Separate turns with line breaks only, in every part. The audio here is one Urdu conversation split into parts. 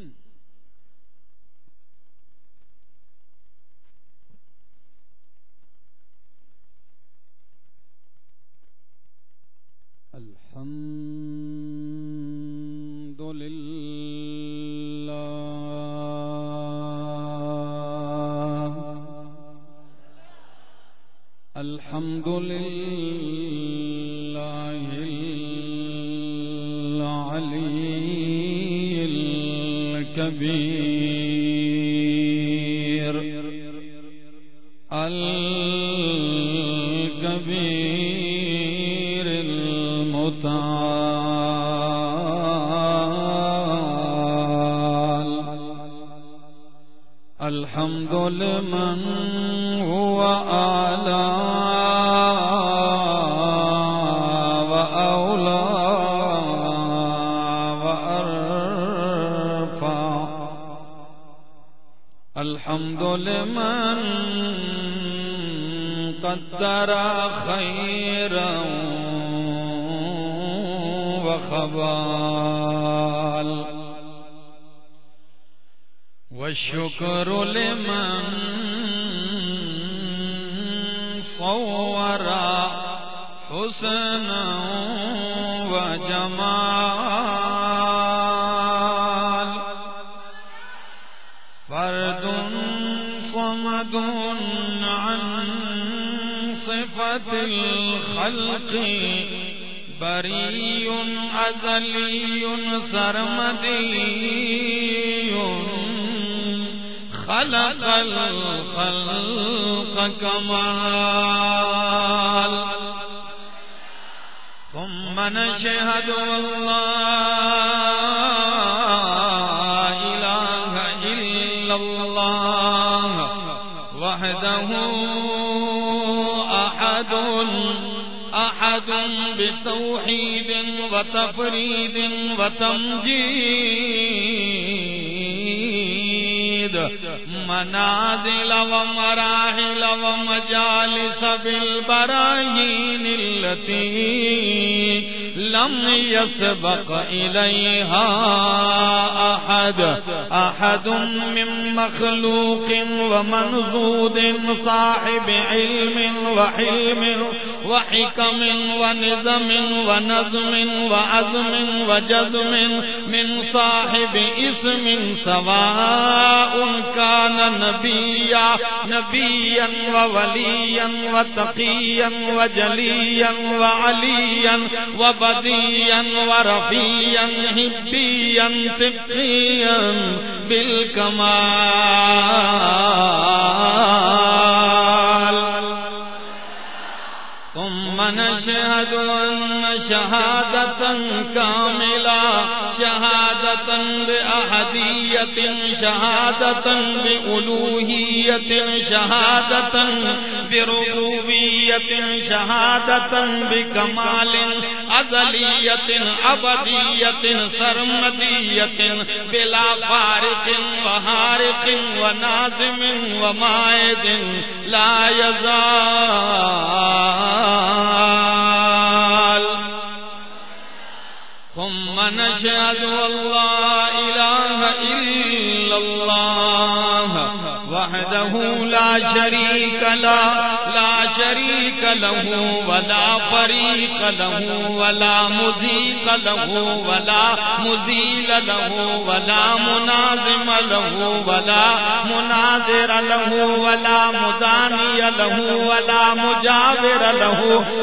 ہوں صور حسنا وجمال فرد صمد عن صفة الخلق بري أزلي سرمدي۔ خلق الخلق كمال ثم نشهد الله إله إلا الله وحده أحد أحد بتوحيد وتفريد وتمجيد. منازل ومراحل ومجالس بالبراهين التي لم يسبق إليها أحد. أحد من مخلوق ومنزود صاحب علم وحلم وحكم ونظم ونظم وعزم وجزم من صاحب اسم سواء كان نبيا نبيا ووليا وتقيا وجليا وعليا وبديا ورفيا هبيا تقيا بالكمال. ثم نشهد أن شهادة كاملة شهادة بأحدية شهادة بألوهية شهادة بربوبية شهادة بكمال أزلية أبدية سرمدية بلا فارق وهارق ونازم ومائد لا يزال ونشهد أن لا إله إلا الله. لا شريك له لا شريك له ولا فريق له ولا مزيق له ولا مزيل له ولا منازم له ولا مناظر له ولا مداني له ولا مجاور له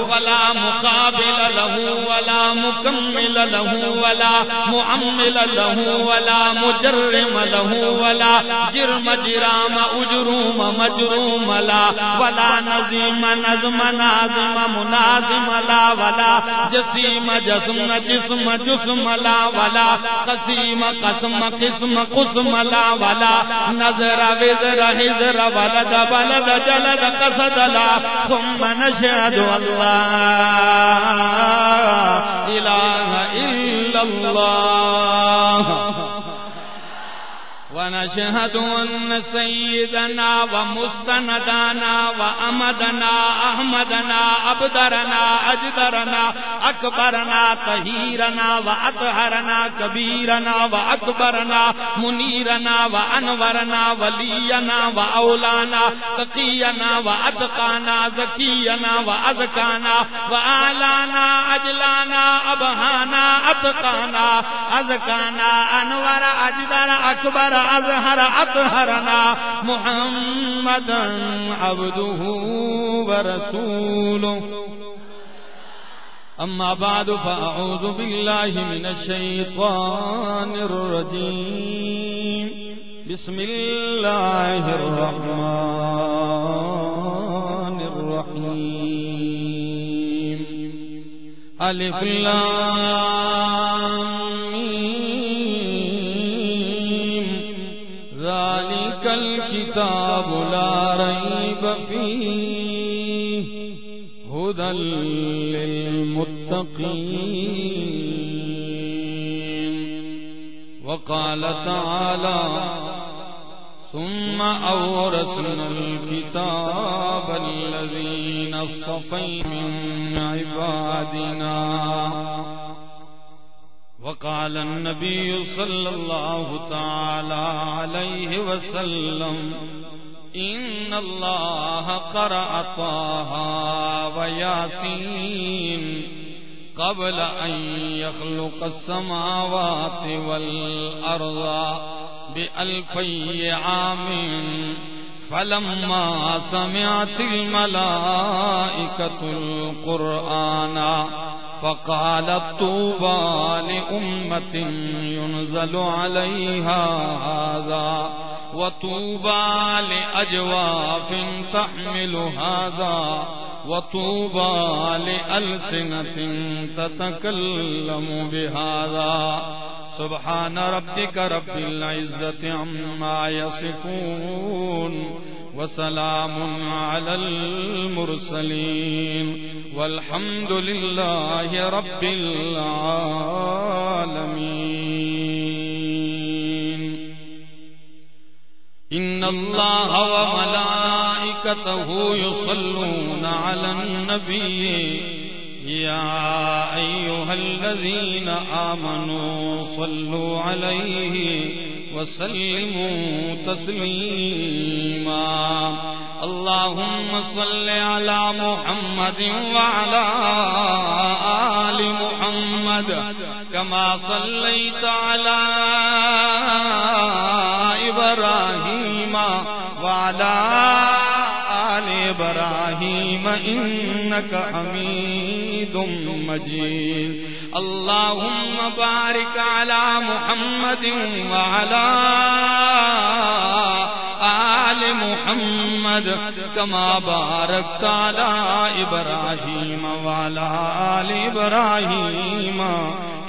ولا مقابل له ولا مكمل له ولا معمل له ولا مجرم له ولا جرم جرام اجروم أجروم مجروم لا، ولا نظيم نظم ناظم مناظم لا، ولا جسيم جسم جسم جسم لا، ولا قسيم قسم قسم قسم لا، ولا نظر وزر حزر ولد بلد جلد قصد لا. ثم نشهد الله إله إلا الله. ونشهد أن سيدنا ومستندنا وأمدنا، أحمدنا، أبدرنا، أجدرنا، أكبرنا، طهيرنا، وأطهرنا، كبيرنا، وأكبرنا، منيرنا، وأنورنا، ولينا، وأولانا، تقينا، وأتقانا، زكينا، وأزكانا وأعلانا أجلانا، أبهانا أتقانا أزكانا، أنور، أجدر، أكبر أزهر أطهرنا محمدا عبده ورسوله أما بعد فأعوذ بالله من الشيطان الرجيم بسم الله الرحمن الرحيم ألف لام۔ فيه هدى للمتقين. وقال تعالى ثم أورثنا الكتاب الذين اصطفي من عبادنا. وقال النبي صلى الله تعالى عليه وسلم إن الله قرأ طه وياسين قبل أن يخلق السماوات والأرض بألفي عام فلما سمعت الملائكة القرآن فقالت طوبى لأمة ينزل عليها هذا وطوبى لأجواف تحمل هذا. وطوبى لألسنة تتكلم بهذا. سبحان ربك رب العزة عما يصفون وسلام على المرسلين. والحمد لله رب العالمين. إن الله وملائكته يصلون على النبي. يا أيها الذين آمنوا صلوا عليه وسلموا تسليما. اللهم صل على محمد وعلى آل محمد كما صليت على إبراهيم وعلى آل إبراهيم إنك حميد مجيد اللهم بارك على محمد وعلى آل محمد كما باركت على إبراهيم وعلى آل إبراهيم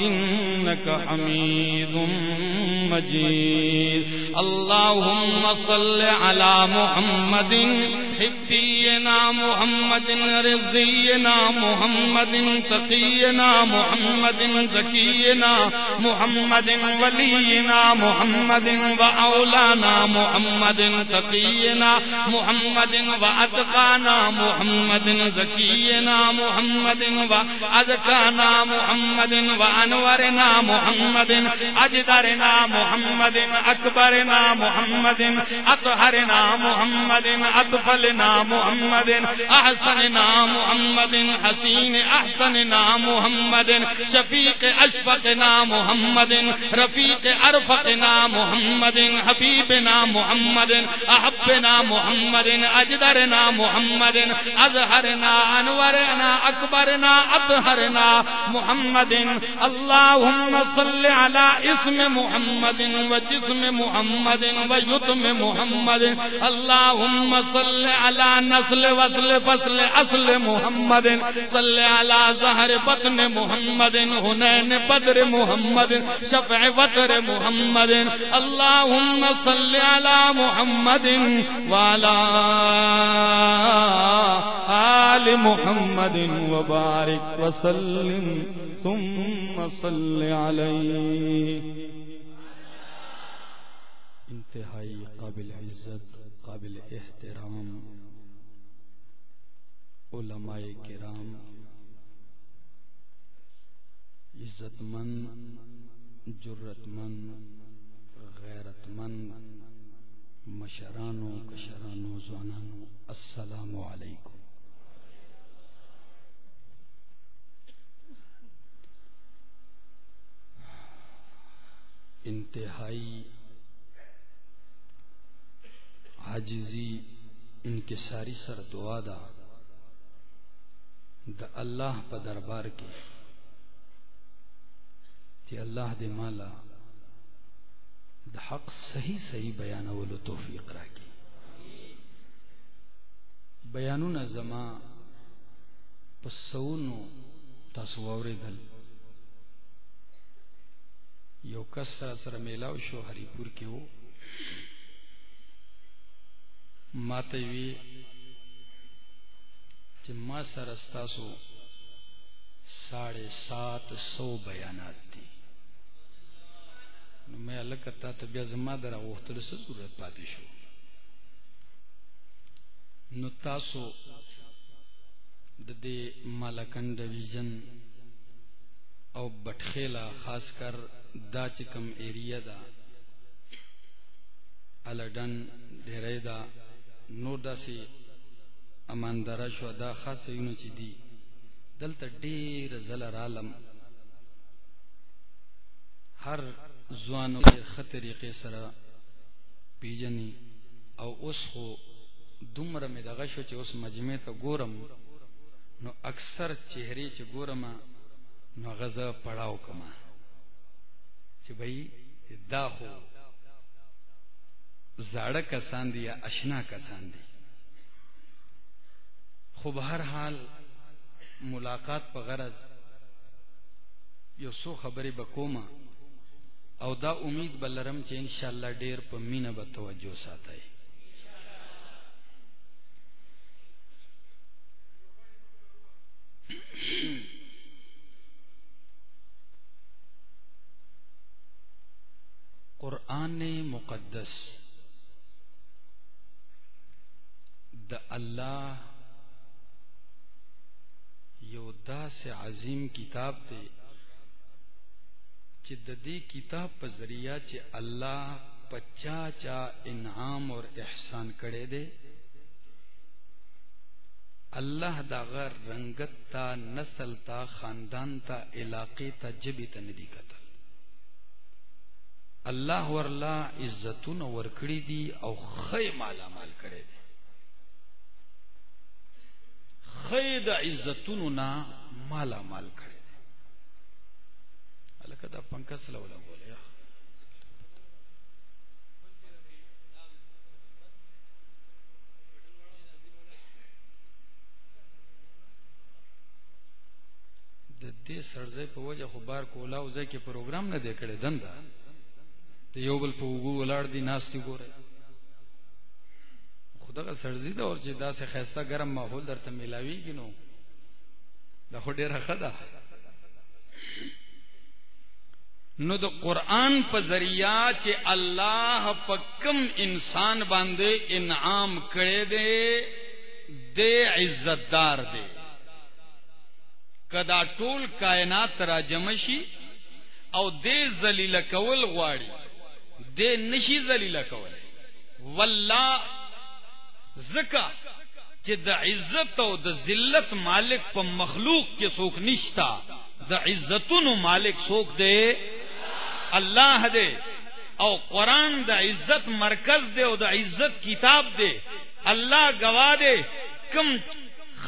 إنك حميد مجيد اللهم صل على محمد حبينا محمد رضينا محمد تقينا محمد زكينا محمد ولينا محمد وأولانا محمد تقينا محمد وأتقانا محمد زكينا محمد وأزكانا محمد وأنورنا محمد أجدرنا محمد أكبرنا محمد، أطهرنا محمد، أطفلنا محمد، أحسننا محمد، حسين أحسننا محمد، شفيق أشفقنا محمد، رفيق أرفقنا محمد، حبيبنا محمد، أحبنا محمد، أجدرنا محمد، أظهرنا، أنورنا، أكبرنا، أطهرنا محمد. اللهم صل على اسم محمد وجسم محمد. ويتم محمد۔ اللهم صل على نسل وصل فصل أصل محمد۔ صل على زهر بطن محمد۔ هنين بدر محمد۔ شفع وتر محمد۔ اللهم صل على محمد۔ وعلى آل محمد وبارك وسلم۔ ثم صل عليه انتہائی قابل عزت، قابل احترام، علماء کرام عزت مند جرت مند غیرت مند مشرانو کشرانو زوانانو السلام علیکم۔ انتہائی حاجزی ان کے ساری سر دعا دا دا اللہ پا دربار کے۔ تی اللہ دے مالا، دا حق صحیح صحیح بیان ولو توفیق را کی بیانون زما پسونو تاسو دل یو کس سره سره میلاو شو هری پور کې وو ماته وی چې ما سره ستاسو ساڑھے سات سو بیانات دي. نو مې الکه تا ته بیا زما درا وختل څه ضرورت پاتې شو. نو تاسو د دې مالکند ویژن او بټخیلا خاص کر دا چکم ایریا دا الڈن ڈھیرے دا نور دا سی اماندارا شو، دا خاص یونو چی دی دلتا دیر زلر عالم ہر زوانو کے خطریقے سرا پیجنی او اس خو دمر میں دا غشو چی اس مجمع تا گورم نو اکثر چہرے چی گورم نو غزا پڑاو کما چې بھئی دا خو زاړه کسان دي یا اشنا کسان دي خو به حال ملاقات په غرض یو سو خبرې بکوما او دا امید بلرم چې ان شاء الله ډیر په مینه به توجه ساتي قرآن مقدس دا اللہ یو دا سے عظیم کتاب دے چ کتاب پر ذریعہ چ اللہ پچا چا انعام اور احسان کڑے دے اللہ دا غر رنگت تا نسل تا خاندان تا علاقے تا جبی تا ندی کتا اللہ ورلا عزتون ورکڑی دی او خی مالا مال کرے دی. خی دا عزتون نا مالا مال کرے دی اللہ دا پنکا سلولا بولے دے سرزے پہ وجہ خبار کولا اوزے کے پروگرام نہ دے کڑے دندہ یو بل په وګو ولاړ دي ناستي ګوره خدا کا سرزی دا اور چې دا سے خیستا گرم ماحول درته ملاویږي نو. دا خو ډیره خدا نو د قران په ذریعہ چې الله په کم انسان باندې انعام کړي دے دے عزتدار دے. کدا ټول کائنات را جمشي او دے ذلیل کول غواړي دے نشی زلیلا کول. واللہ زکا کہ دا عزت او دا ذلت مالک پا مخلوق کے سوک نشتا، دا عزتون مالک سوک دے، اللہ دے، او قرآن دا عزت مرکز دے او دا عزت کتاب دے، اللہ گوا دے، کم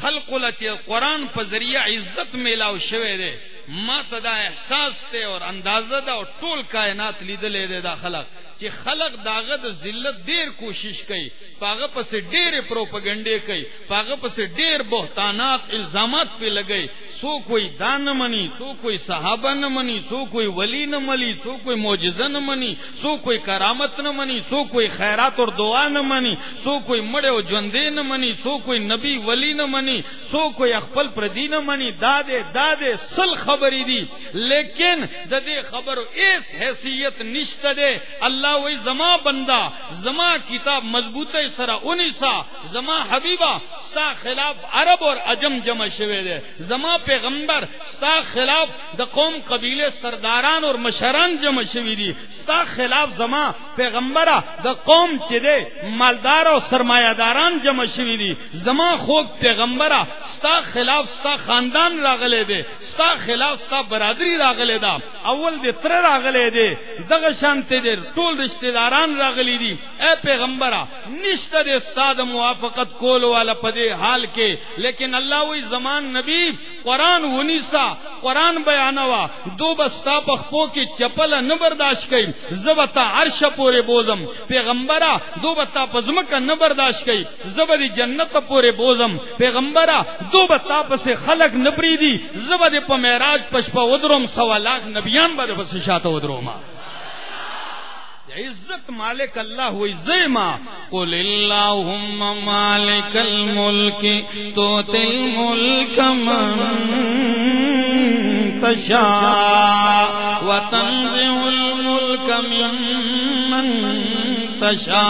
خلق لچے قرآن پا ذریعہ عزت میلاو شوے دے، ما تدا احساس تے اور اندازہ دا اور ٹول کائنات لیدلے دے دا خلق۔ چی خلق داغت ذلت دیر کوشش کئی پاغ پس دیر پروپگنڈے کئی پاغ پس دیر بہتانات الزامات پہ لگئی۔ سو کوئی دان منی، سو کوئی صحابہ نہ منی، سو کوئی ولی نہ ملی سو کوئی موجزہ نہ منی، سو کوئی کرامت نہ منی، سو کوئی خیرات اور دعا نہ منی، سو کوئی مڑے و جوندے نہ منی، سو کوئی نبی ولی نہ منی، سو کوئی اخپل پردی نہ منی۔ دادے دادے، سل خبری دی۔ لیکن ددے خبر اس حیثیت نشت دے، اللہ اللہ وہی زما بندہ، زما کتاب مضبوط سرا انیسا زما حبیبہ، ستا خلاف عرب اور اجم جمع شوے دے۔ زما پیغمبر، ستا خلاف د قوم قبیلے سرداران اور مشران جمع شوی دی۔ ستا خلاف زما پیغمبر د قوم چ دے مالدار اور سرمایہ داران جمع شوی دی۔ زما خوب پیغمبر ستا خلاف ستا خاندان راغلے دے۔ ستا خلاف ستا برادری راغلے دا۔ اول دے تر راغلے دے۔ دغ شانتے دے ټول رشتہ داران راغلی دی۔ اے پیغمبر نشته دے استاد موافقت کول والا پدے حال کے۔ لیکن اللہ وی زمان نبی، قرآن ونیسا قرآن بیانوا دو بستا پخپو کی چپل نہ برداشت کئی۔ زبتا عرش پورے بوزم۔ پیغمبرا دو بتا پزمک نہ برداشت کئی۔ زبر جنت پورے بوزم۔ پیغمبرا دو بتا پس خلق نبری دی۔ زبد پ معراج پشپا ودروم، سوا لاکھ نبیان بد پس شات ودروما۔ عزت مالک اللہ ہوئی زیما قل اللہم مالک الملک تو تل ملک من تشا وتنزع الملک من من تشا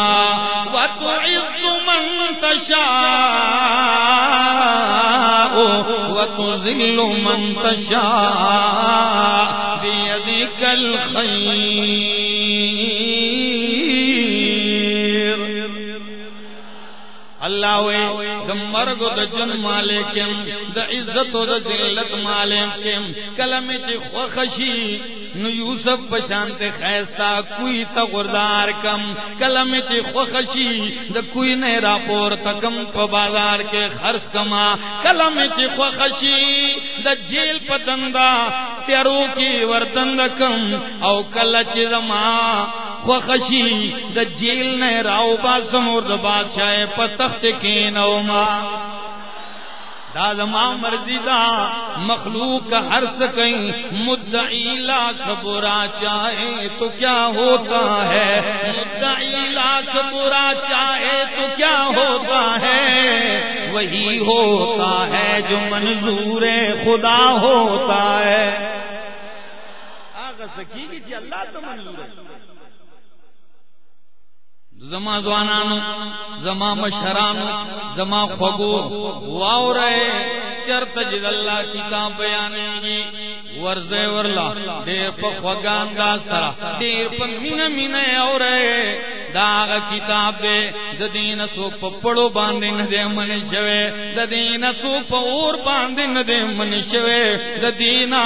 وتعز من تشا وتذل من تشا بيدك الخير. اللہ وے د مرگ د جن مالکم د عزت و د ذلت مالکم کلمه چې خوخشی، نو یوسف بشانت خیستا، کوئی تا غردار کم کلمه چې خوخشی د کوئی نه راپور تکم په بازار کې خرڅ کما کلمه چې خوخشی د جیل پتندا تیرو کی وردند کم، او کله چې زما خوخشی د جیل نه راو با سمور د بادشاہ په تخت کې نو ما۔ دا زما مرضی دا مخلوق کا ہر سکیں، مدعی لاکھ برا چاہے تو کیا ہوتا ہے؟ مدعی لاکھ برا چاہے تو کیا ہوتا ہے؟ وہی ہوتا ہے جو منظور خدا ہوتا ہے۔ آگا سکی کی جی اللہ تو منظور ہے۔ زما زوانانو زما مشرانو، زما خگو واو رہے چرت جد اللہ کتاب بیانے گی ورزے ورلا دیر پا خوگان دا سرا دیر پا مین مین او رہے داغ کتاب دے ددین سو پپڑو باندین دے من شوے ددین سو پا اور باندین دے من شوے ددینا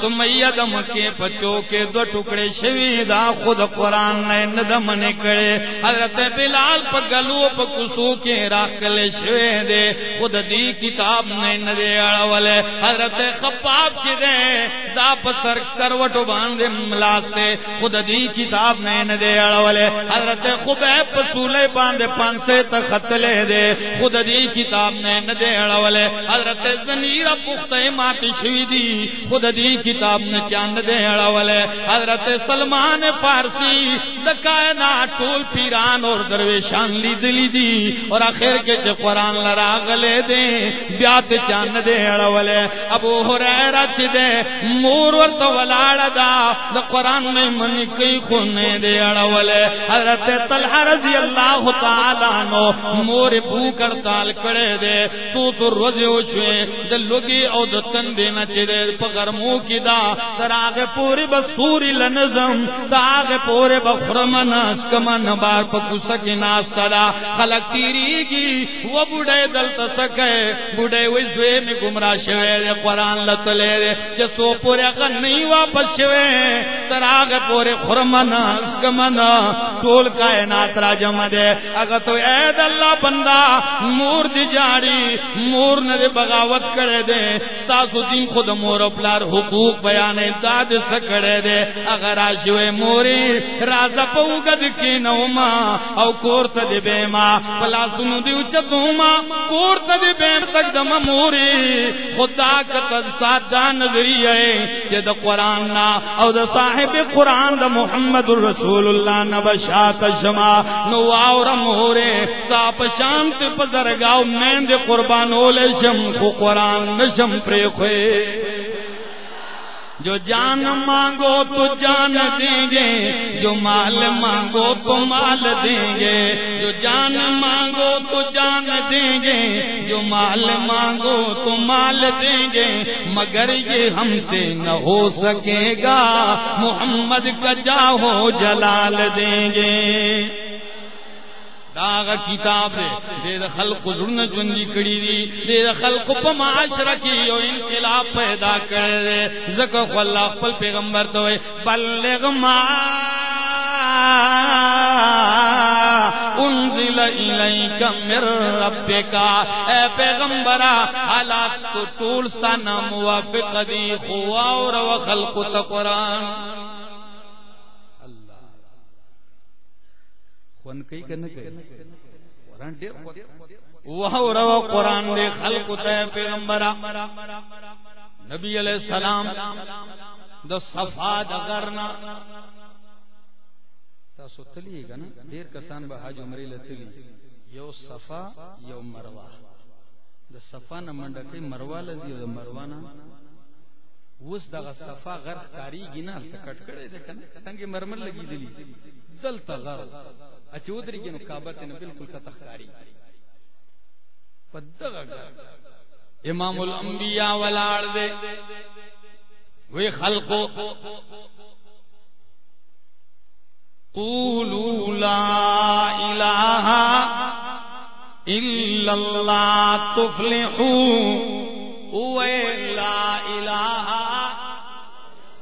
سمیہ دم کے پچو کے دو ٹکڑے شوی دا خود قرآن نے ندم نکڑے حضرت بلال پا گلو پا کسو کے راکل شوے دے، خود دی کتاب نے ندے اڑولے۔ حضرت خباب چی دے، دا پا سر کروٹو باندے ملاستے۔ خود دی کتاب نے ندے اڑولے۔ حضرت خبیب پا سولے باندے پانسے تا خطلے دے۔ خود دی کتاب نے ندے اڑولے۔ حضرت زنیر پختے ماتی شوی دی۔ خود دی کتاب نے چاند دے اڑولے۔ حضرت سلمان فارسی دکائنات ټول پیران اور درویشان لی دلی دی. اور آخر کے جو قرآن لرا گلے دے بیات چاند دے اڑولے. ابو حریرہ چھ دے، مور ورط ولاڑ دا. دا قرآن میں من کئی خونے دے اڑولے. حضرت طلحہ رضی اللہ تعالیٰ نو مور بھوکر تال کڑے دے. تو تو روز روزے ہوشوے دے لگی او دا تندے نہ چھ دے پگرمو کی دا. در آگے پوری بسوری لنظم، دا آگے پورے بخرمن اسکمن بار پکو سکی ناستا دا خلق تیری کی، وہ بڑے دل تسکے بڑے وی زوے میں گمراہ شوے. دے قرآن لطلے دے. جسو پورے اگر نہیں واپس شوے. در آگے پورے خرمن اسکمن ٹول کائنات را جمع دے. اگر تو اید اللہ بندہ، مور دی جاری مور نے بغاوت کرے دے. ستاسو دین خود مور اپلار حقوق بیانے داد سکڑے دے. اگر آشوے موری رازا پوگد کی نوما او کورت دی بیما پلا سنو دی اچتوما کورت دی بیم تک دم موری خدا کتد سادا نظری ہے جد قرآن نا او دا صاحب قرآن دا محمد رسول اللہ نبشات شما نو آور مورے ساپ شانت پزرگاو مین دی قربان اولے شم، خو قرآن نشم پری خوئے
جو جان مانگو تو جان دیں گے، جو مال مانگو تو مال دیں گے۔ جو جان مانگو تو جان دیں گے، جو مال مانگو تو مال دیں گے۔ مگر یہ ہم سے نہ ہو سکے گا، محمد کا جاہو جلال دیں گے۔ داغ کتاب دے. دے دا خلق زرن جنگی کری دی. دے دا خلق پا معاشرہ کی یو انقلاب پیدا کر دے. زکو اللہ پل پیغمبر تو بلغ ما انزل الیک من ربکا اے پیغمبرا حالات کو طول سانا موافق دی. خواور و خلق تا
خون کئی کنه کئی قرآن ډیر
وہ رو قرآن دے خلق تے پیغمبرا نبی علیہ السلام د صفا د غرنا۔
تاسو تلی کنه ډیر کسان به حج عمرې لتلی یو صفا یو مروه د صفا نه منډه کوي مروه لذي او د مروه نه وس دغه صفا غرخ کاریږي نه ته کټ کړي ده کنه څنګه مرمر لګي دي دلته غر اچودري کې نو کعبه ته بالکل کته خاري پدغه
امام الانبیاء ولاړ دے وی خلقو، قولوا لا الہ الا اللہ تفلحوا اوے لا الہ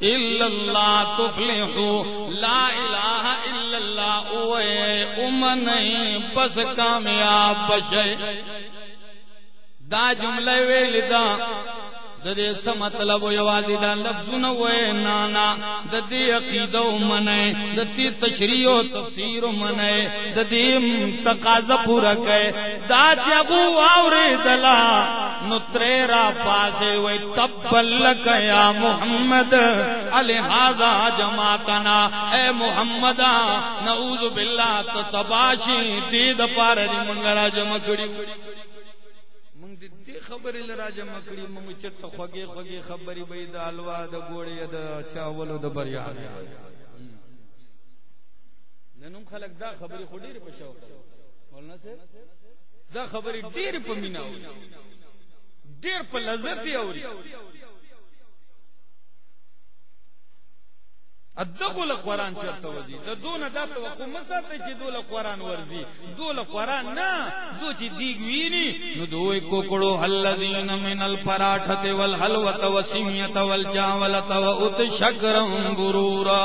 الا اللہ تفلحوا لا الہ الا اللہ اوے امن بس کامیاب بشے دا جملے ویل مطلب دا ددے سم مطلب یوازی دا لفظونه وې نانا د دې عقیده منه د دې تشریح او تفسیر منه د دې تقاضا پورا کړي دا چې ابو دلا نو ترې را پاسه وې تبلک یا محمد علی هذا جماعتنا۔ اے محمد، نعوذ بالله تباشی دې د پاره دې منګرا جمع کړی
خبرې لرا جمع کړی موږ چرته خوږې خوږې خبرې به د الوا د ګوړې، د چاولو، د بریا ننوم خلک دا خبرې خو ډېرې په شوق مولانا صاحب؟ دا خبرې ډېرې په مینا ډېر په لذت دی اوري. ادغه له قران چرته وځي د دون د توقع مساته چې دوله قران ورځي دوله قران نه دو چې دیګ ویني
نو دوی کوکړو الذین من الفراఠه والحلوه والسمیه والجاوله وات شکرم غرورا.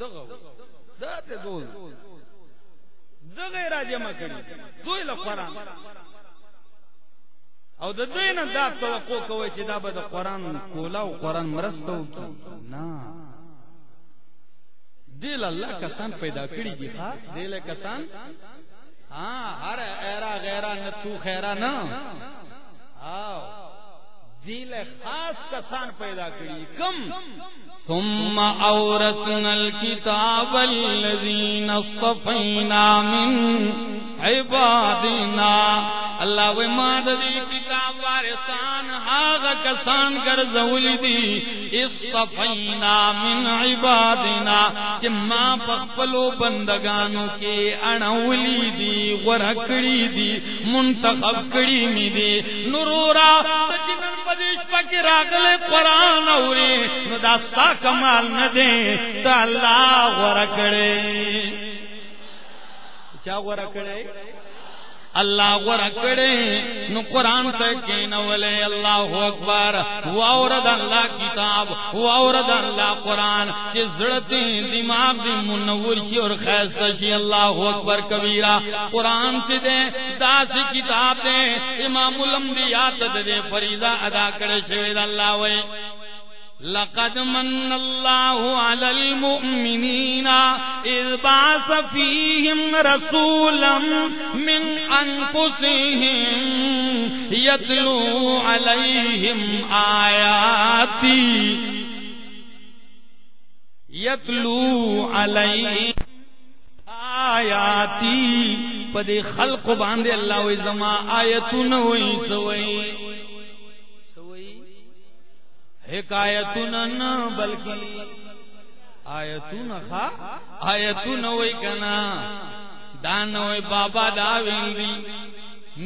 دغه دا ته دول دغه راجمه کړي دوی له قران او د دوی نه دا توقع کوي چې دا به د قران کولا او قران مرسته وکړي. نه. دل الله کسان پیدا کړی دي، ها؟ دل کسان؟ ہاں ہر ایرا غیرا نہ تو خیرا نہ آو. دل خاص کسان پیدا کړی کم۔
ثم اورثنا الكتاب الذين اصطفينا من عبادنا۔ اللہ و مادی کتاب وارثان ہاغ کسان کر زول دی۔ اصطفینا من عبادنا جما پخپلو بندگانو کے اڑولی دی غرکڑی دی۔ منتخب کڑی می دی. نرورا جنن پدیش پک راگل قرآن اوری. نداستا کمال ندے تا اللہ غرکڑے
چا غرکڑے
اللہ غور کرے، نو قرآن تے کینولے اللہ اکبر واورد اللہ کتاب واورد اللہ قرآن چی زڑتی دماغ دی منور شی اور خیست شی، اللہ اکبر کبیرہ۔ قرآن چی دے داسی کتاب دے، امام الانبیاء دے، فریضہ ادا کرے شوید اللہ وے۔ لقد من الله على المؤمنين إذ بعث فيهم رسولا من أنفسهم يتلو عليهم آياتي. يتلو عليهم آياتي. پدې خلق باندې الله وي زما آیتونه وي سوي حکایتون نه بلکې آیتون خا، آیتون وای کنا، دان وای بابا دا ویلی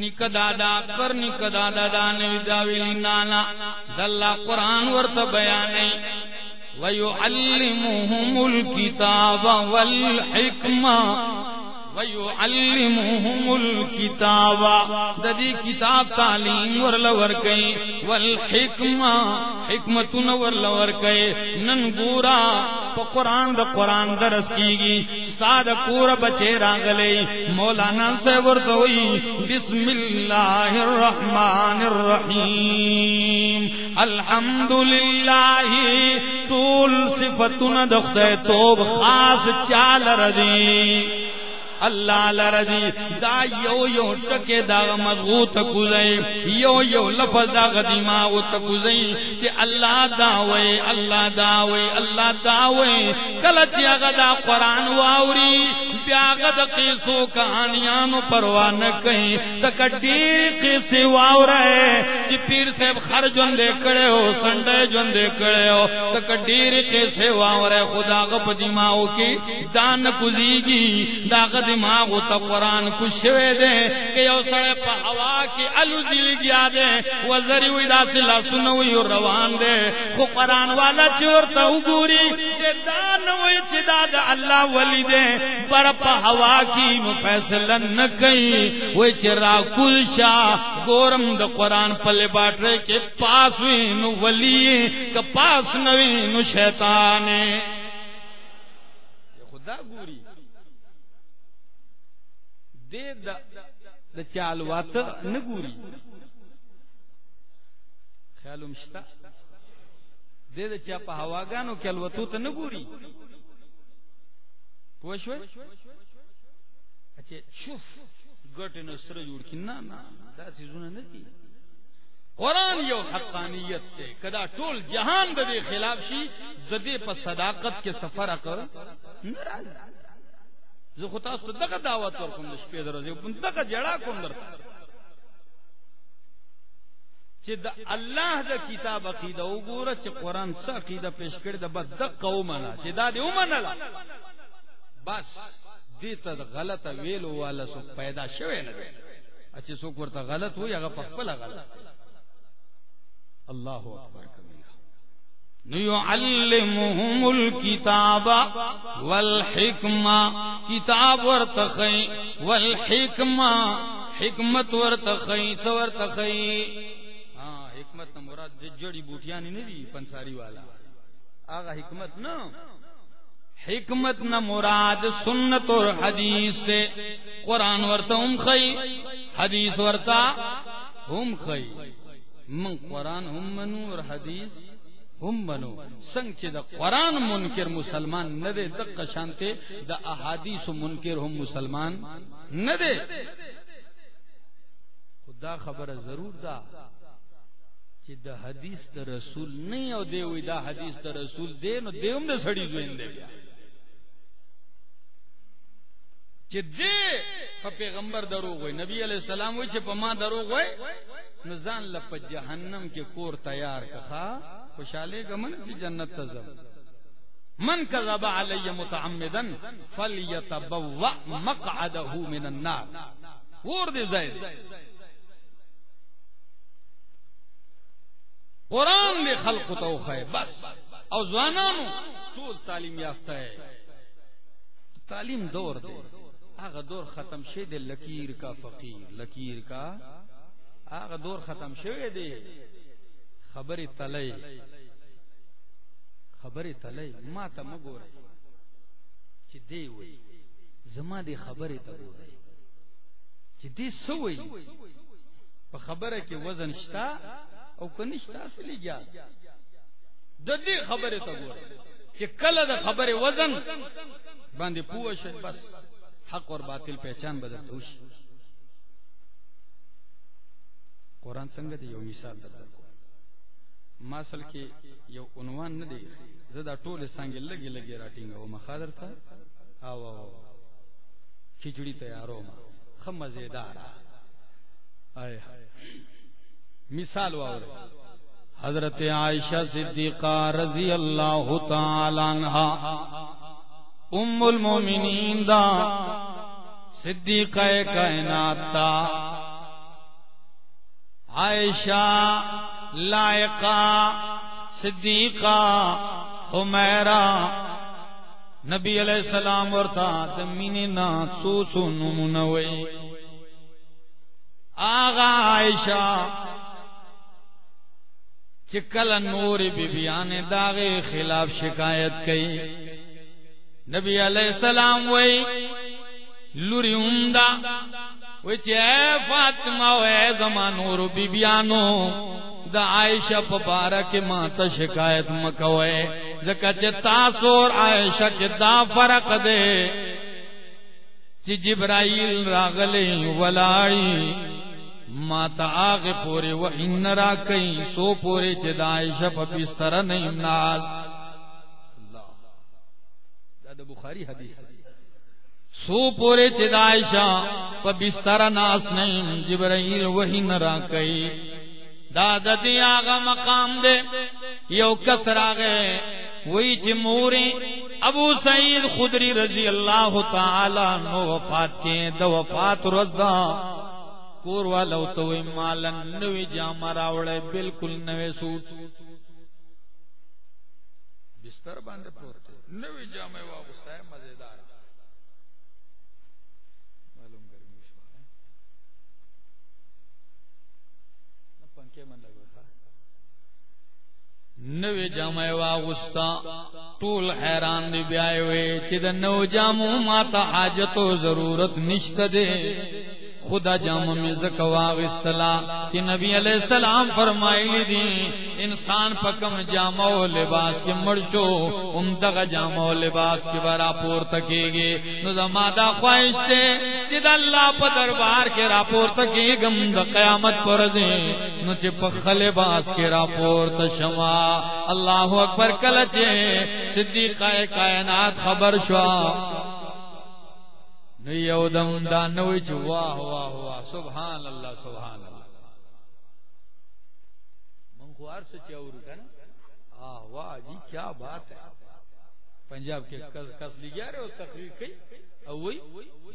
نک دادا کر نک دادا دا نوی دا ویلی نانا، دلہ قرآن ورت بیانی ویعلمهم الكتاب والحکمہ ويعلمهم الكتاب۔ ددی کتاب تعلیم ور لور کئ والحکمہ حکمت نور لور کئ نن ګورا په قران د قران درس کیږي ساد کور بچے راغلے مولانا سے ورته بسم الله الرحمن الرحیم۔ الحمد لله طول صفاتنا د توب خاص چال ردی اللہ لرضی. دا یو یو ٹکے دا مضغوط کزئی. یو یو لفظ دا دماغ تکزئی. کہ اللہ داوے اللہ داوے اللہ داوے کلچ دا قرآن واوری بیاغد قیسو کہانیانو پروان کہیں تک دیر قیسی واورے کہ پیر سے خر جن دے کڑے ہو، سنڈے جن دے کڑے ہو. تک دیر قیسی واورے خدا غب دماغو کی دان کزیگی دا غد دماغ تا قرآن کشوے دے کہ یو سڑے پا ہوا کی علو دل گیا دے وزری وی دا سلا سنوی روان دے خو قرآن والا چور تا اگوری دے دانوی چی دا دا اللہ ولی دے پر پا ہوا کی مفیصلن نکئی وی چی را کل شا گورم دا قرآن پلے باٹرے کے پاس وی نو ولی کہ پاس نوی نو شیطانے خدا گوری۔ دے دا دا چال وات نگوری. خیالو مشتا دے دا چا پا ہواگانو کل وطو تا نگوری. پوشوئی اچھے شوف گٹے نسر جوڑ کی، نا نا، دا سیزونا ندی قرآن یو حقانیت تے کدا ټول جہان دا دے خلاف شی ددے پا صداقت کے سفر اکر نراز زه خو تاسو ته دغه دعوت ورکوم، د شپې درځي په دغه جړه کوم درته. چې د الله د کتاب عقیده وګوره، چې قران څه عقیده پیش کړي د بد قوم نه چې دا دې ومنله. بس دې ته غلطه ویلو والا سو پیدا شوه نه چې څوک ورته غلط وي هغه په خپل غلط الله اکبر. نیعلمهم الكتاب والحکمہ کتاب ورتخی والحکمہ حکمت ورتخی سورتخی ہاں حکمت مراد جڑی بوٹیانی نہیں پنساری والا. آغا حکمت نا حکمت نہ مراد سنت اور حدیث سے قرآن ورتا ہم خی، حدیث ورتا ہم خی. من قرآن ہم منو اور حدیث هم بنو سنگ چې د قران منکر مسلمان نه دی د قشانته د احادیث منکر هم مسلمان نه دی. خدا خبره ضرور ده چې د حدیث د رسول نه او دی، وی دا حدیث د رسول دی، نو دیوم د سړی زوین دی چې دې په پیغمبر دروغ وای، نبی علی السلام وای چې په ما دروغ وای، نو ځان لپ جهنم کې کور تیار کخا خوشاله گمن چې جنت ته ځم من کذب علی متعمدا فلیتبوا مقعده من النار. ور دې زید. قرآن دے خلق تو خے بس. او زوانانو ټول تعلیم یافته ہے. تعلیم دور دے. آغا دور ختم شے دے، لکیر کا فقیر، لکیر کا، آغا دور ختم شے دے. خبر تلئی خبر تلئی ما تا مگو رہی چی دے زما دے خبر تا گو رہی چی دے سوئی پا خبر کے وزن شتا او کنشتا سلی گیا دا دے خبر تا گو رہی چی کل دا خبر وزن باندے پوش بس حق اور باطل پہچان بدر توش قرآن سنگت یو مثال بدر ما سل کې یو عنوان نه دی زدا ټول څنګه لګي لګي راټینګ او مخادر ته؟ او او کھچڑی تیارو ما خم مزیدار. آئے. مثال واور حضرت عائشہ صدیقہ رضی اللہ تعالی عنہ. ام المومنین دا صدیقہ کائنات دا. عائشہ لائقہ، صدیقہ، حمیرہ، نبی علیہ السلام ورتا دمینی نا سو سو نمونوئی آغا عائشہ، چکل نور بی بیان داغے خلاف شکایت کئی۔ نبی علیہ السلام وئی لوری عمدہ وی چے فاطمہ وے زمان نور بی بیانو دا عائشہ پبارک ماں تا شکایت مکوئے زکا چے تاسور عائشہ کے دا فرق دے۔ چی جبرائیل راغلے ولاڑی ماتا آگے پورے وہ ان را کئی سو پورے چدائش بستر نہیں ناز۔ دا بخاری حدیث۔ سو پورے چدائشا بستر ناس نہیں، جبرائیل وہی نرا کئی دادا دی آگا مقام دے یو کسر آگے وہی چموری ابو سعید خدری رضی اللہ تعالی نو وفات کے دو وفات رضا کور والا تو مالن نوی جامع راوڑے بالکل نوے سوٹ بستر باندے پورتے نوی جامع واغستا مزیدار معلوم گرمی شو ہے پنکے من لگو تھا نو جامع واغستا، طول حیران دی بیائے ہوئے چید نو جامع ماتا حاجت و ضرورت نشت دے۔ خدا جام میں زکواغ استلا کہ نبی علیہ السلام فرمائی دی، انسان پکم جامع و لباس کے مرچو ام دغ جامع و لباس کے برا پور تکے گے نو خواہش تے جد اللہ پا دربار کے راپور تکے گم دا قیامت پر دے۔ نو چی پخ لباس کے راپور تشما اللہ اکبر کلچے، صدیقہ کائنات خبر شوا۔ یو دم دا نوی چو واہ واہ واہ سبحان اللہ سبحان اللہ۔ من خوار سے چاورو کنا آہ، واہ جی کیا بات ہے۔ پنجاب کے کس لی گیا رہے ہو؟ تقریر کئی؟ اوئی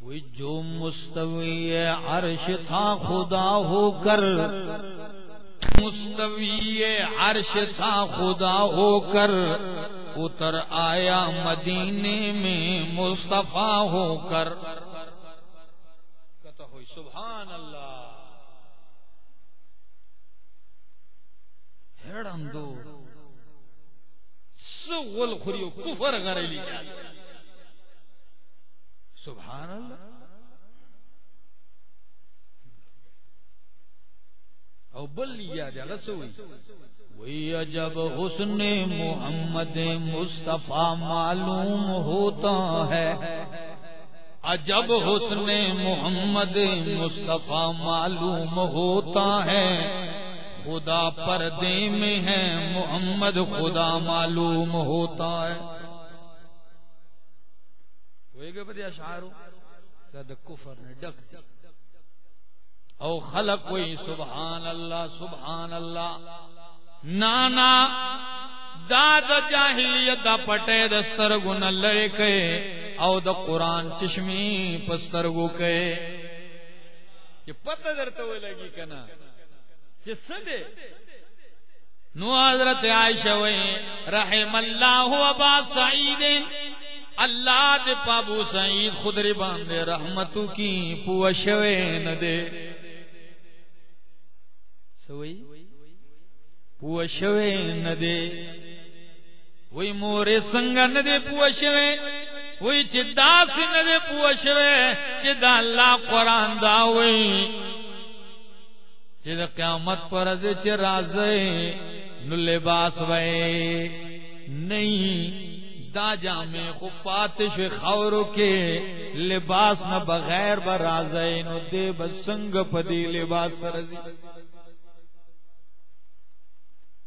وی جو مستوی عرش تھا خدا ہو کر۔ مستوی عرش تھا خدا ہو کر اتر آیا مدینے میں مصطفیٰ ہو کر۔ کہتا ہوئی سبحان اللہ۔ ہیڑن دو۔ سغل خوریو کفر غریلی جاتا سبحان اللہ۔ او بل لیا جا رسوئی وہی عجب حسن محمد مصطفیٰ معلوم ہوتا ہے۔ عجب حسن محمد مصطفیٰ معلوم ہوتا ہے۔ خدا پردے میں ہے محمد خدا معلوم ہوتا ہے۔ ہوئے گے بدیا شاعرو کفر نے ڈک۔ او خلق کوئی سبحان اللہ سبحان اللہ۔ نانا، داد جاہلیت دا پٹے دسترگو نلے کئے، او دا قرآن چشمی پسترگو کئے۔ کہ پتہ درتا ہوئے لگی کنا۔ کہ سدے۔ نو حضرت عائشہ وئی، رحم اللہ ابا سعید۔ اللہ دے پابو سعید خدری باندے رحمتو کی پوشوے ندے سوئی؟ پوشوے ندے۔ وی مورے سنگ ندے پوشوے وی چدا سی ندے پوشوے چدا اللہ قرآن دا وی چدا قیامت پر از چرازے نو لباس وے۔ نہیں، دا جامع خو پاتش خورو کے۔ لباس نہ بغیر برازے، نو دے بسنگ پدی لباس رزی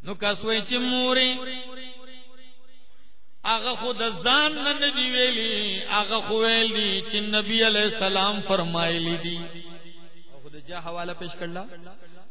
نو کسوی چی موری؟ آغا خود ازدان نبی ویلی، آغا خو ویلی چی نبی علیہ السلام فرمائلی دی. خود جا حوالہ پیش کرلا؟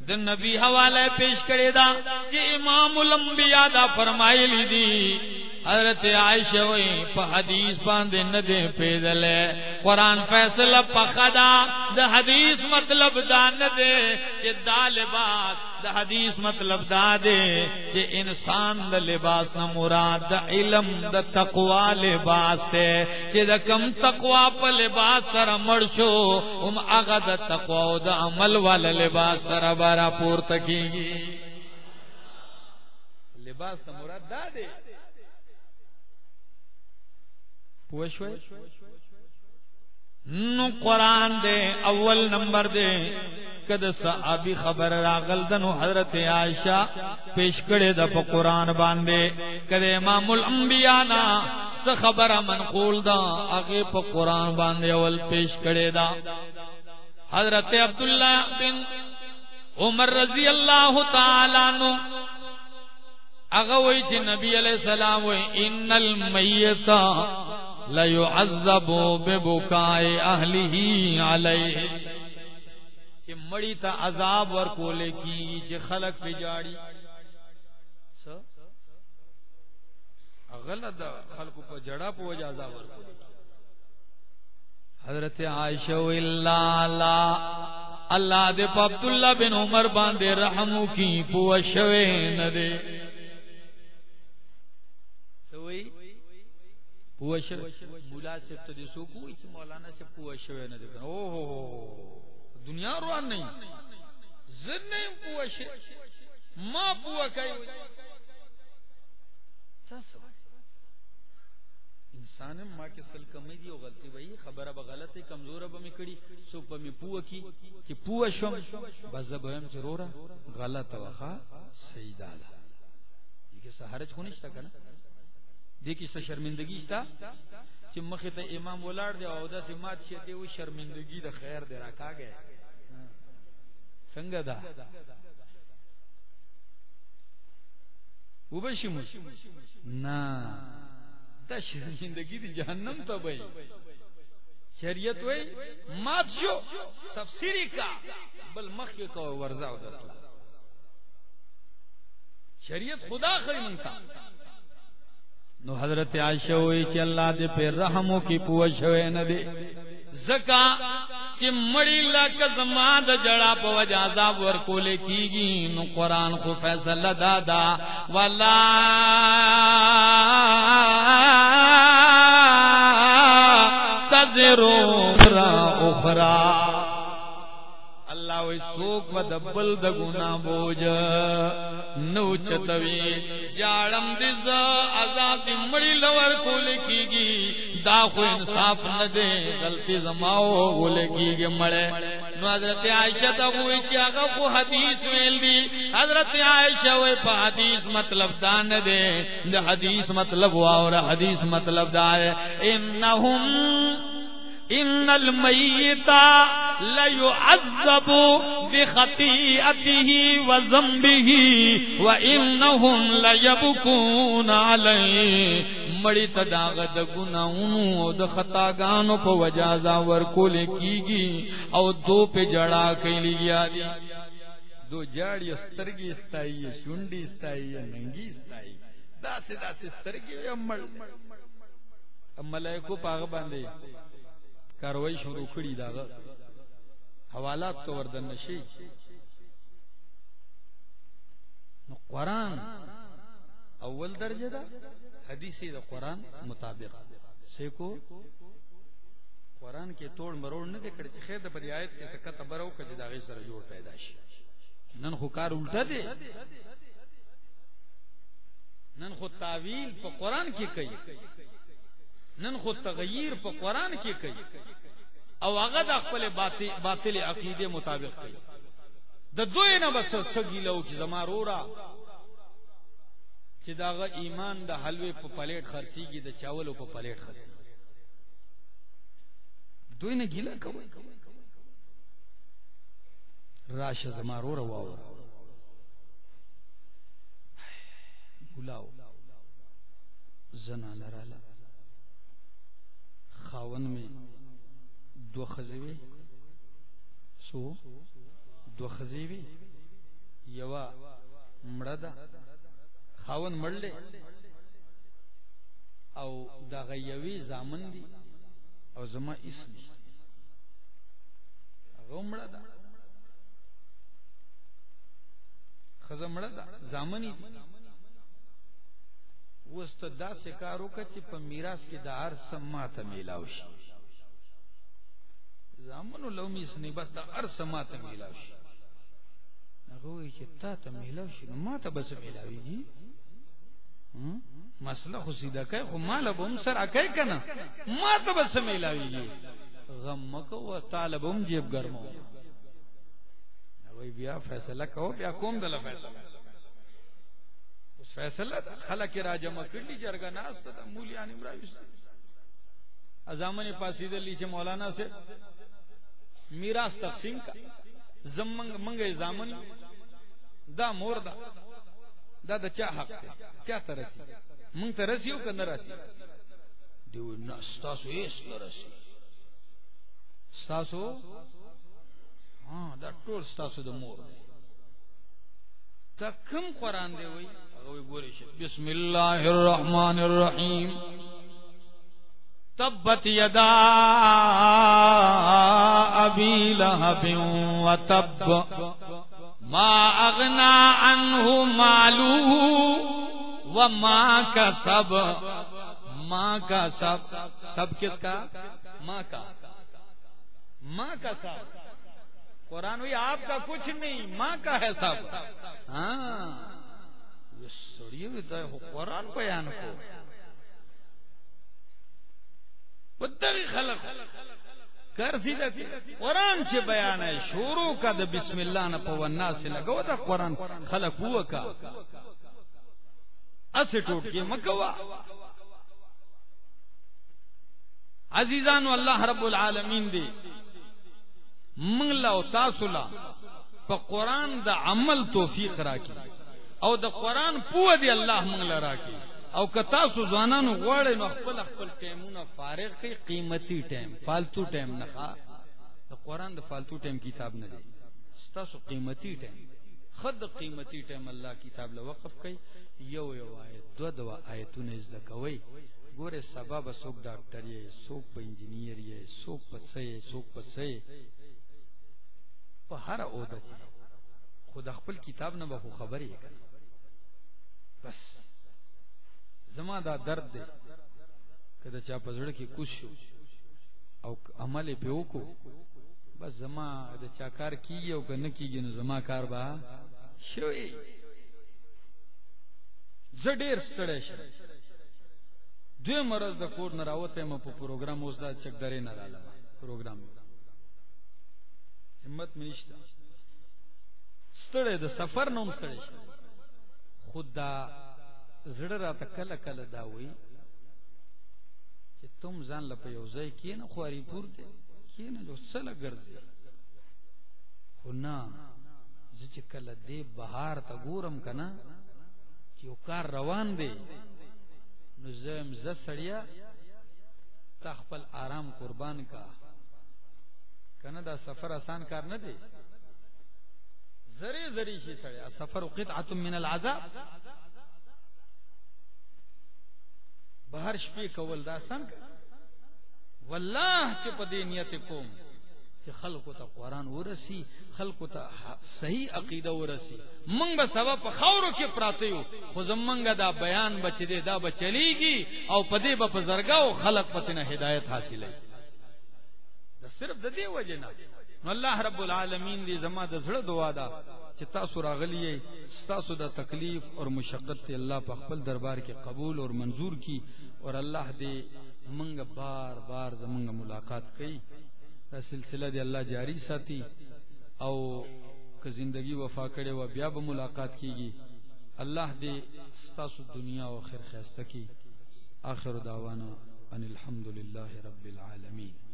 د نبی حوالے پیش کرے دا کہ امام الانبیاء دا فرمائی لی دی. حضرت عائشہ وئی پا حدیث باندے ندے پیدلے قرآن فیصلہ پا خدا دا حدیث مطلب دا ندے کہ دا لباس دا حدیث مطلب دا دے کہ انسان دا لباس نا مراد، دا علم، دا تقوی لباس دے کہ دا کم تقوی پا لباس سر مرشو ام اغا دا تقوی دا عمل والا لباس سر بارا پور تکی۔ گی لباس نا مراد دا دے۔ پوشوے نو قرآن دے، اول نمبر دے۔ کد صحابی خبر راغل دنو حضرت عائشہ پیش کرے دا پا قرآن باندے۔ کد امام الانبیاء نا س خبر منقول دا اگے پا قرآن باندے اول پیش کرے دا۔ حضرت عبداللہ بن عمر رضی اللہ تعالی نو اگوئی چی نبی علیہ السلام وی ان المیتا ليعذب ببكاء اهله عليه کہ مڑی تا عذاب ور کولے کی کہ خلق پہ جاڑی۔ غلط خلق پہ جڑا پہ وجہ عذاب ور کولے حضرت عائشہ الا لا اللہ دے پا عبداللہ بن عمر باندے رحمو کی پوشوے نہ دے سوئی پوش مولا سے تو دے مولانا سے پوش ہوئے نہ دیکھنا او ہو ہو۔ دنیا روان نہیں. زد نہیں پوش ما پوا کئی. انسان ما کے سل کمی دی او غلطی بھئی خبر اب غلط ہے، کمزور اب میں کڑی سو پا میں پوا کی کہ پوا شم. بزب ہم ضرورا غلط وخا صحیح دالا یہ کہ سہارج خونشتا کنا؟ دیکھی سا شرمندگی ستا چې مخه ته امام ولاړ دی او دا سمات شي ته و شرمندگی د خیر دی راکا گئے؟ څنګه دا وبشم نا۔ دا شرمندگی دی جهنم ته وای شریعت وای مات شو۔ تفسیری کا۔ بل مخ کو ورزا ودت شریعت خدا خری منتا نو حضرت عائشہ ہوئی کہ اللہ دے پہ رحمو کی پوش ہوئے نہ دے زکا کہ مڑی لک زمان دا جڑا پا وجہ عذاب ورکولے کی گی نو قرآن کو فیصلہ دادا والا تذرو اخرى اخرى اللہ وی سوک و دبل د گنا بوج نو چتوی، جاڑم دز آزاد مڑی لور کو لکھیگی دا خو انصاف نہ دے، غلطی زماو وہ لکھیگی مڑے۔ نو حضرت عائشہ تا ہوئی کہ آگا کو حدیث ویل دی۔ حضرت عائشہ ہوئی پا حدیث مطلب دا دان دے۔ دا حدیث مطلب واؤ حدیث مطلب دا ہے۔ انہم ان المیت لیعذب بخطیئته وذنبه وانهم لیبکون علی مڑی تداغ د گناہوں او د خطاگانو په وجازا ور کول کیږي او دو په جڑا کیلی یادی. دو جاڑی سترگی استائی شونڈی استائی ننگی استائی. داسے داسے سترگی امل. ملائکو پاغ باندے کاروائی شروع کړي دا حوالات تو وردن نشي نو قران اول درجه دا حدیث دا قران مطابق. سیکو قران کې توڑ مروڑ نه کړي چې خیر د پدې آیت کې څه کته برو کړي دا غي سره جوړ پیدا شي. نن خو کار الټا دی. نن خو تعویل په قران کې کوي نن خو تغییر په قران کې کوي. او هغه د خپل باطل باطل عقیده مطابق کوي. د دوی نه بس سګیلو چې زما رورا چې داغه ایمان د حلوه په پلیټ خرسيږي د چاولو په پلیټ خرسي دوی نه ګیلا کوي. راشه، زما رورا واو ګلاو زنا لراله. خاون میں دو خزیوی سو؟ دو خزیوی
یوا مړه خاون مړلې او دا غیوی زامن دي او زما اسم هغه مړه ده خزه مړه ده زامنی دي وست دا سکارو کچ په میراث کې د هر سماته میلاو شي. زامنو لومی سنی بس د هر سماته میلاو شي. هغه وی چې تا ته میلاو شي، نو ما ته بس میلاویږي؟ مسله خو سیده کوي خو مال به هم سره کوي کنه ما ته بس میلاویږي؟ غم مکو و طالب هم جیب ګرمو وی بیا فیصله کو بیا کوم دل فیصلہ فیصله اس فیصله خلق راجم کړي جرګه ناس ته مولیان امراوي ازامن پاسیدلی چې مولانا سے میراث تقسیم کا. زمنګ منګې زامن دا مور دا. دا د چا حق دی چا ترسي مونږ ترسي او کنه راسي دیو نستاسو ایس ترسي ستاسو؟ ها دا ټول ستاسو د مور تا کوم قران دی وای؟ هغه ګوري شي بسم الله الرحمن الرحیم تبت یدا ابی لہب وتب ما اغنا عنه مالو وما کسب. ما کا سب سب کس کا؟ ماں کا. ماں کا سب قرآن ہوئی آپ کا کچھ نہیں، ماں کا ہے سب۔ ہاں۔ قرآن بیان کو خلق۔ کر قرآن سے بیان ہے شورو کا دا بسم اللہ نہ پونا سے لگو دا قرآن خلق ہوا کا۔ اسے ٹوٹ کے مکوا۔ عزیزان اللہ رب العالمین دے۔ منگلا او تاسلا په قران د عمل توفیق راکي او د قران پوه دی الله منگلا راکي او کتا سو ځوانانو غوړې نو خپل خپل ټیمونه فارغ کی قیمتي ټیم، فالتو ټیم نه ښا د قران د فالتو ټیم کتاب نه دی. ستاسو قیمتي ټیم. خد قیمتي ټیم الله کتاب له وقف کوي یو یو آیت دو دو آیتونه زده کوي ګوره سبب سوک ډاکټر یې سوک په انجینیر یې سوک په سې سوک په سې په هر اوده چې خود خپل کتاب نه به خبرې کوي بس. زما دا درد دی کله چا په زړه کې کوش شو او عمل په وکړو، بس زما د چا کار کیږي او کنه کیږي، نو زما کار با شوي زه ډیر ستړی شم. دوی مرز د کور نه راوته م په پروګرام اوس دا چک درې نه رااله پروګرام همت مې نشته ستړی د سفر نوم ستړی شم خدا زړه را ته کله کله دا وای چې تم ځان له په یو ځای کې خواري پور دي کې نه جو سره ګرځي خو نه چې کله دې بهار ته ګورم کنه چې یو کار روان دی نو زم ز سړیا تخپل آرام قربان کا۔ کنه دا سفر آسان کار نه دی. زری زری شي سړیا سفر قطعه من العذاب. بهر شپې کول دا سم. والله چې په دې نیت کوم چې خلکو ته قران ورسی خلکو ته صحیح عقیده ورسی مونږ به سبب په خاورو کې پراته یو. خو زمونږ دا بیان بچ دې دا بچلیږي او په دې به په زرګاو خلق پته نه هدایت حاصلې دا صرف د دې وجه نه. نو الله رب العالمین دې زما د زړه دعا ده چې تاسو راغلی تاسو د تکلیف اور مشقت ته الله په خپل دربار کې قبول اور منظور کی اور الله دې منګ بار بار زمنګ ملاقات کړي دا سلسله دې الله جاری ساتي او که زندگی وفا کړي و بیا به ملاقات کیږي. الله دې تاسو دنیا او آخر خیسته کی آخر دعوانا ان الحمد لله رب العالمین.